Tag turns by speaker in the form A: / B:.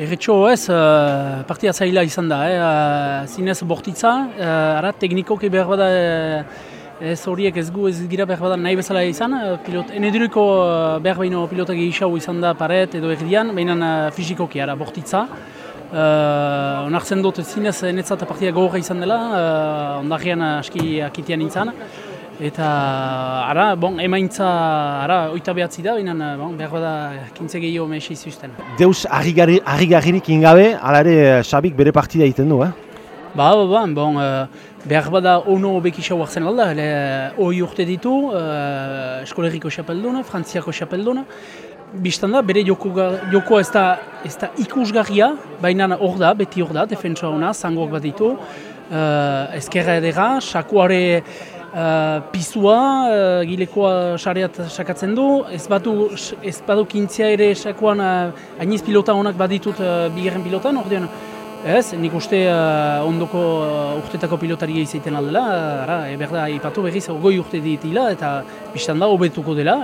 A: Erretxo ez, uh, partia zaila izan da, eh? uh, zinez bortitza, uh, ara teknikoki behar bada ez horiek ez gu ez gira behar bada nahi bezala izan, pilot, eneduriko behar baino pilotak egixau izan da paret edo erdian, baina uh, fizikoki ara bortitza. Uh, onartzen dut zinez netzat partia gogorra izan dela, uh, ondarrian aski akitian nintzen. Eta, ara, bon, emaintza, ara, oita behatzi da, baina, bon, behar bada, kintze gehiago mehesi zuzten.
B: Deus harri-garririk ingabe, ala ere, Xabik bere partida egiten du, eh?
A: Ba, ba, ba, bon, uh, behar bada ono bekisa huartzen alda, ele, hoi urte ditu, uh, eskoleriko xapelduna, frantziako xapelduna, Bistan da, bere jokoa joko ez, da, ez da ikusgarria, baina hor da, beti hor da, defentsa hona, zangoak bat ditu. Uh, ezkerra edera, sakuare Uh, pisua, uh, gilekoa sareat sakatzen du, ez batu, ez badu kintzia ere sakuan uh, ainiz pilota honak baditut uh, bigarren pilotan, ordean, ez, nik uste uh, ondoko uh, urtetako pilotari izaiten aldela, ara, eberda, ipatu berriz, goi urte ditila eta biztan da, hobetuko dela.